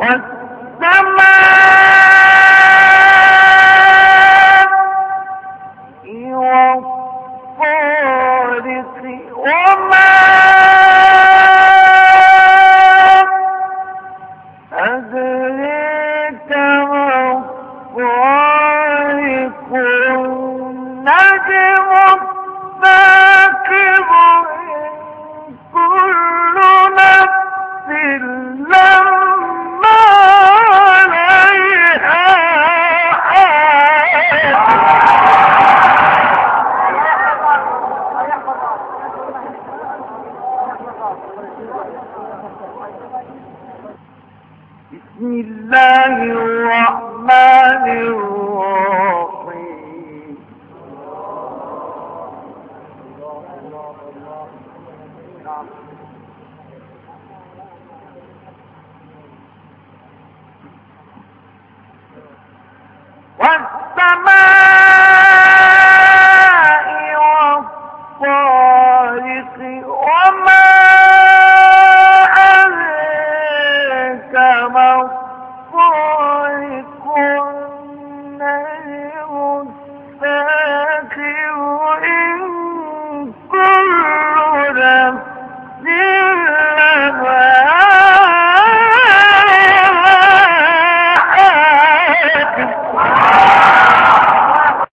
والسماء والطارق وما بسم الله الرحمن الرحيم. والسماء والطارق وما مَرْضٍ